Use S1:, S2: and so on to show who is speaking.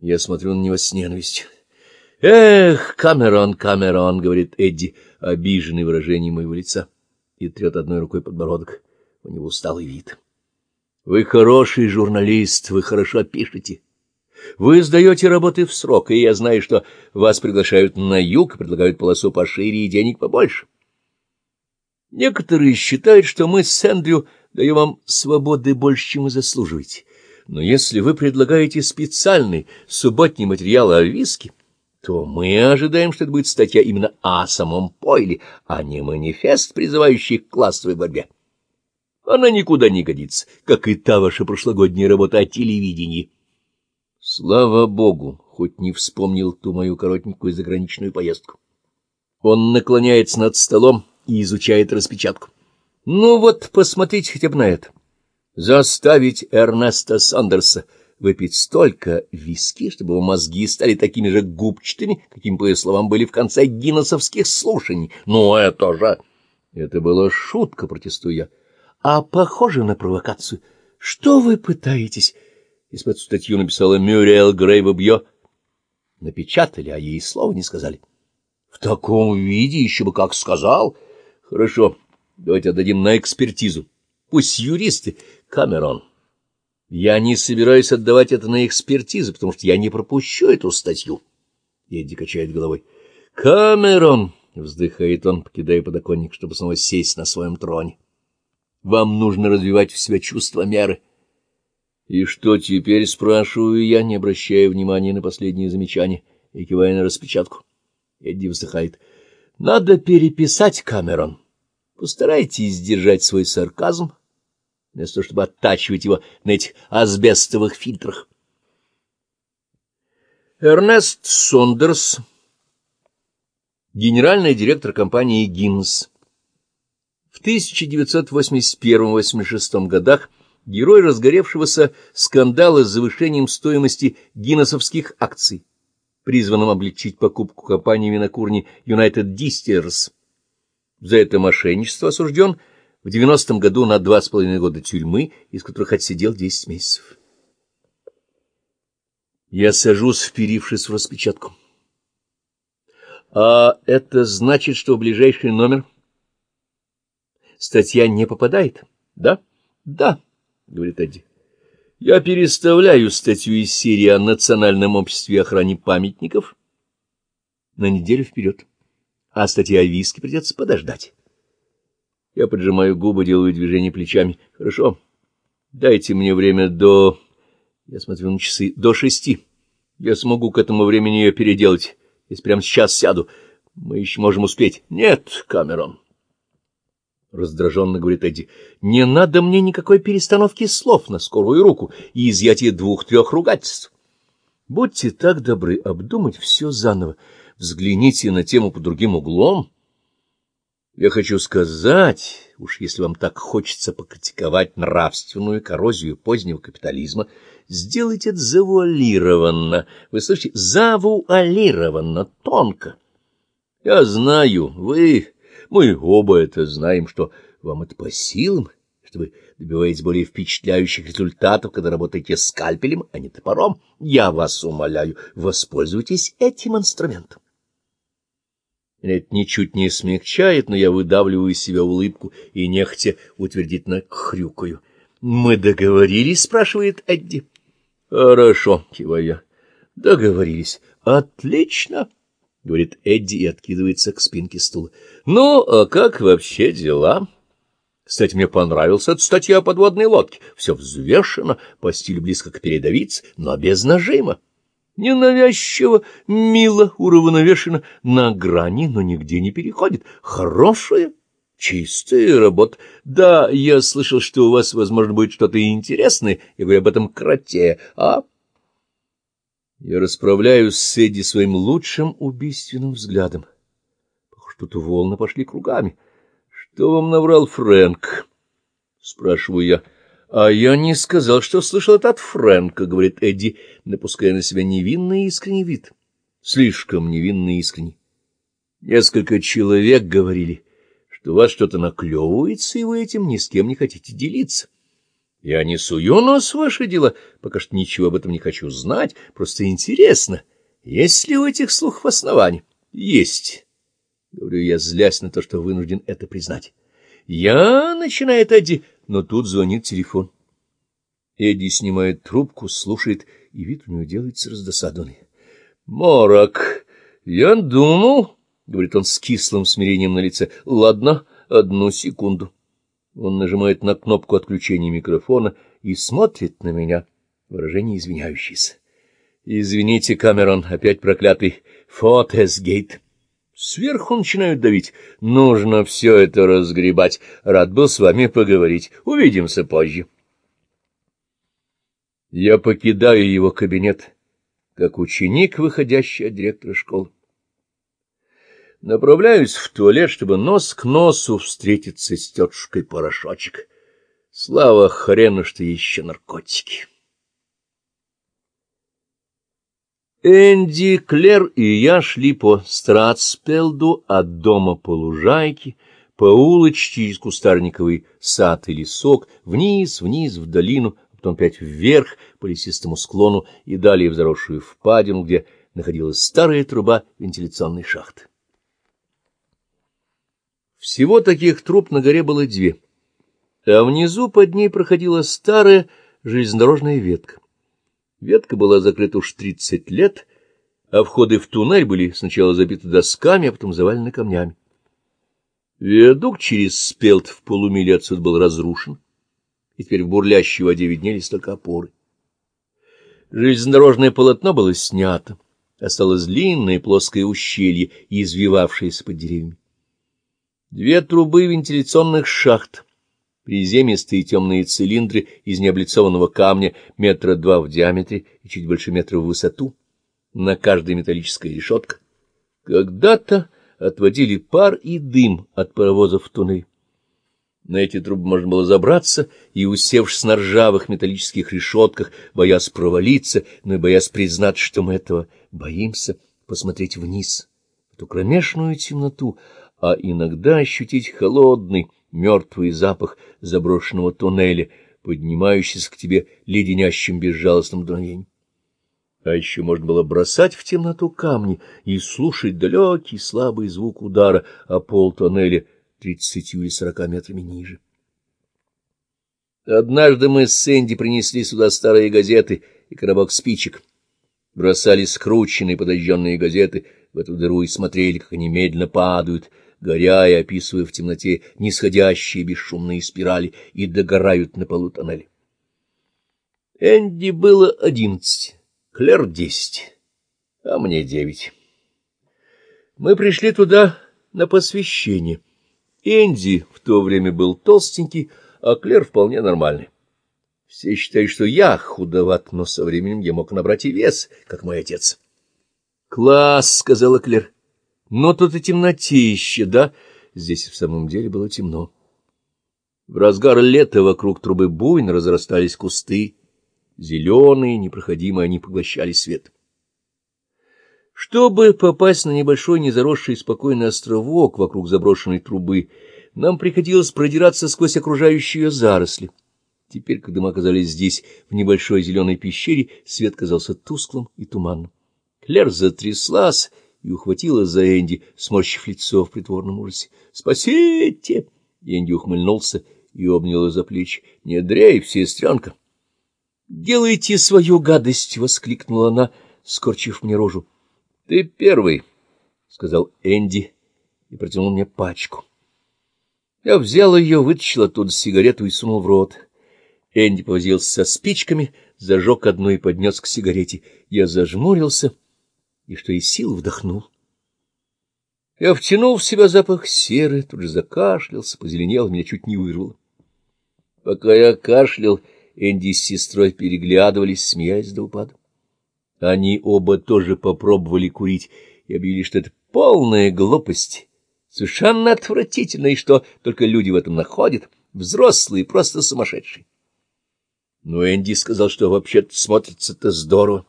S1: Я смотрю на него с ненавистью. «Эх, Камерон, Камерон!» — говорит Эдди, обиженный выражением моего лица, и трет одной рукой подбородок. У него усталый вид. «Вы хороший журналист, вы хорошо пишете. Вы сдаете работы в срок, и я знаю, что вас приглашают на юг, предлагают полосу пошире и денег побольше. Некоторые считают, что мы с Эндрю даем вам свободы больше, чем вы заслуживаете. Но если вы предлагаете специальный субботний материал о виске, то мы ожидаем, что это будет статья именно о самом Пойле, а не манифест, призывающий к классовой борьбе. Она никуда не годится, как и та ваша прошлогодняя работа о телевидении. Слава богу, хоть не вспомнил ту мою коротенькую заграничную поездку. Он наклоняется над столом и изучает распечатку. Ну вот, посмотрите хотя бы на это. Заставить Эрнеста Сандерса выпить столько виски, чтобы его мозги стали такими же губчатыми, какими, по ее словам, были в конце гиннесовских слушаний. Ну, это же... Это была шутка, протестую я. А похоже на провокацию. Что вы пытаетесь? Из-под статью написала Мюриэл Грейва Бьё. Напечатали, а ей слова не сказали. В таком виде еще бы как сказал. Хорошо, давайте отдадим на экспертизу. Пусть юристы... Камерон, я не собираюсь отдавать это на экспертизу, потому что я не пропущу эту статью. Эдди качает головой. Камерон, вздыхает он, покидая подоконник, чтобы снова сесть на своем троне. Вам нужно развивать в себе чувство меры. И что теперь, спрашиваю я, не обращая внимания на последние замечания и кивая на распечатку. Эдди вздыхает. Надо переписать Камерон. Постарайтесь сдержать свой сарказм, вместо того, чтобы оттачивать его на этих асбестовых фильтрах. Эрнест Сондерс, генеральный директор компании «Гиннс». В 1981-86 годах герой разгоревшегося скандала с завышением стоимости гиннесовских акций, призванным облегчить покупку компании винокурни United Distillers. За это мошенничество осужден в 90-м году на два с половиной года тюрьмы, из которых отсидел 10 месяцев. Я сажусь, вперившись в распечатку. А это значит, что в ближайший номер статья не попадает, да? Да, говорит Эдди. Я переставляю статью из серии о Национальном обществе охране памятников на неделю вперед, а статья о виске придется подождать. Я поджимаю губы, делаю движение плечами. Хорошо. Дайте мне время до... Я смотрю на часы. До шести. Я смогу к этому времени ее переделать, если прямо сейчас сяду. Мы еще можем успеть. Нет, Камерон. Раздраженно говорит Эдди. Не надо мне никакой перестановки слов на скорую руку и изъятия двух-трех ругательств. Будьте так добры обдумать все заново. Взгляните на тему под другим углом. Я хочу сказать, уж если вам так хочется покритиковать нравственную коррозию позднего капитализма, сделайте это завуалированно, вы слышите, завуалированно, тонко. Я знаю, вы, мы оба это знаем, что вам это по силам, что вы добиваетесь более впечатляющих результатов, когда работаете скальпелем, а не топором. Я вас умоляю, воспользуйтесь этим инструментом. Меня это ничуть не смягчает, но я выдавливаю из себя улыбку и нехотя утвердительно хрюкаю. — Мы договорились? — спрашивает Эдди. — Хорошо, — киваю я. — Договорились. — Отлично, — говорит Эдди и откидывается к спинке стула. — Ну, а как вообще дела? Кстати, мне понравилась эта статья о подводной лодке. Все взвешено, по стилю близко к передовице, но без нажима ненавязчиво, мило, уравновешенно, на грани, но нигде не переходит. Хорошая, чистая работа. Да, я слышал, что у вас, возможно, будет что-то интересное. Я говорю об этом кроте, а... Я расправляюсь с Эдди своим лучшим убийственным взглядом. Похоже, тут волны пошли кругами. — Что вам наврал Фрэнк? — спрашиваю я. — а я не сказал, что слышал это от Фрэнка, — говорит Эдди, напуская на себя невинный и искренний вид. Слишком невинный и искренний. Несколько человек говорили, что у вас что-то наклевывается, и вы этим ни с кем не хотите делиться. Я не сую нос в ваши дела, пока что ничего об этом не хочу знать, просто интересно, есть ли у этих слухов основания? Есть. Говорю я, злясь на то, что вынужден это признать. Я, начинает Эдди, но тут звонит телефон. Эдди снимает трубку, слушает, и вид у него делается раздосадованный. — Морок, я думал, — говорит он с кислым смирением на лице, — ладно, одну секунду. Он нажимает на кнопку отключения микрофона и смотрит на меня, выражение извиняющееся. — Извините, Камерон, опять проклятый фотесгейт. Сверху начинают давить. Нужно все это разгребать. Рад был с вами поговорить. Увидимся позже. Я покидаю его кабинет, как ученик, выходящий от директора школы. Направляюсь в туалет, чтобы нос к носу встретиться с тетушкой Порошочек. Слава хрену, что еще наркотики. Энди, Клер и я шли по Стратспелду от дома по лужайке, по улочке через кустарниковый сад и лесок, вниз, вниз, в долину, а потом опять вверх по лесистому склону и далее в заросшую впадину, где находилась старая труба вентиляционной шахты. Всего таких труб на горе было две, а внизу под ней проходила старая железнодорожная ветка. Ветка была закрыта уж тридцать лет, а входы в туннель были сначала забиты досками, а потом завалены камнями. Виадук через спелт в полумиле отсюда был разрушен, и теперь в бурлящей воде виднелись только опоры. Железнодорожное полотно было снято, осталось длинное плоское ущелье, извивавшееся под деревьями. Две трубы вентиляционных шахт — приземистые темные цилиндры из необлицованного камня метра два в диаметре и чуть больше метра в высоту, на каждой металлическая решетка, когда-то отводили пар и дым от паровозов в туннель. На эти трубы можно было забраться и, усевшись на ржавых металлических решетках, боясь провалиться, но и боясь признать, что мы этого боимся, посмотреть вниз, в эту кромешную темноту, а иногда ощутить холодный, мертвый запах заброшенного туннеля, поднимающийся к тебе леденящим безжалостным дуновением. А еще можно было бросать в темноту камни и слушать далекий слабый звук удара о пол тоннеля тридцатью или сорока метрами ниже. Однажды мы с Сэнди принесли сюда старые газеты и коробок спичек, бросали скрученные подожженные газеты в эту дыру и смотрели, как они медленно падают, горя и описывая в темноте нисходящие бесшумные спирали и догорают на полу тоннеля. Энди было одиннадцать, Клэр десять, а мне девять. Мы пришли туда на посвящение. Энди в то время был толстенький, а Клэр вполне нормальный. Все считают, что я худоват, но со временем я мог набрать и вес, как мой отец. — Класс, — сказала Клэр. Но тут и темнотище, да? Здесь в самом деле было темно. В разгар лета вокруг трубы буйно разрастались кусты. Зеленые, непроходимые, они поглощали свет. Чтобы попасть на небольшой незаросший спокойный островок вокруг заброшенной трубы, нам приходилось продираться сквозь окружающие заросли. Теперь, когда мы оказались здесь, в небольшой зеленой пещере, свет казался тусклым и туманным. Клер затряслась и ухватила за Энди, сморщив лицо в притворном ужасе. «Спасите!» Энди ухмыльнулся и обнял ее за плечи. «Не дрейф, сестренка!» «Делайте свою гадость!» — воскликнула она, скорчив мне рожу. «Ты первый!» — сказал Энди и протянул мне пачку. Я взял ее, вытащил оттуда сигарету и сунул в рот. Энди повозился со спичками, зажег одну и поднес к сигарете. Я зажмурился и что из сил вдохнул. Я втянул в себя запах серы, тут же закашлялся, позеленел, меня чуть не вырвало. Пока я кашлял, Энди с сестрой переглядывались, смеясь до упада. Они оба тоже попробовали курить и объявили, что это полная глупость, совершенно отвратительно, и что только люди в этом находят, взрослые, просто сумасшедшие. Но Энди сказал, что вообще-то смотрится-то здорово.